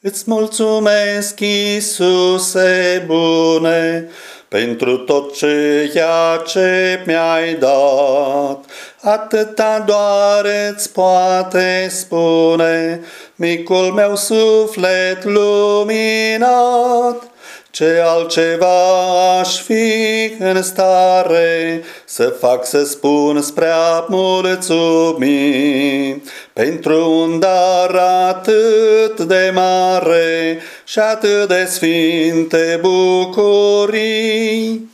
Îți mulțumesc, Iisuse bune, pentru tot ceea ce mi-ai dat. Atâta doar îți poate spune micul meu suflet luminat. Ce altceva aș fi în stare să fac să spun spre a mulțumi pentru un dar atât de mare și atât de sfinte bucurii.